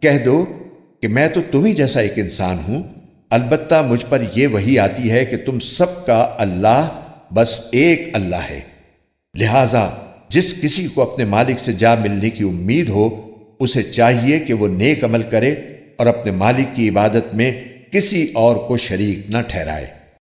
کہہ دو کہ میں تو تمہیں جیسا ایک انسان ہوں۔ البتہ مجھ پر یہ وہی آتی ہے کہ تم سب کا اللہ بس ایک اللہ ہے۔ لہذا جس کسی کو اپنے مالک سے جا ملنے کی امید ہو، اسے چاہیے کہ وہ نیک عمل کرے اور اپنے مالک کی عبادت میں کسی اور کو شریک نہ ٹھہرائے۔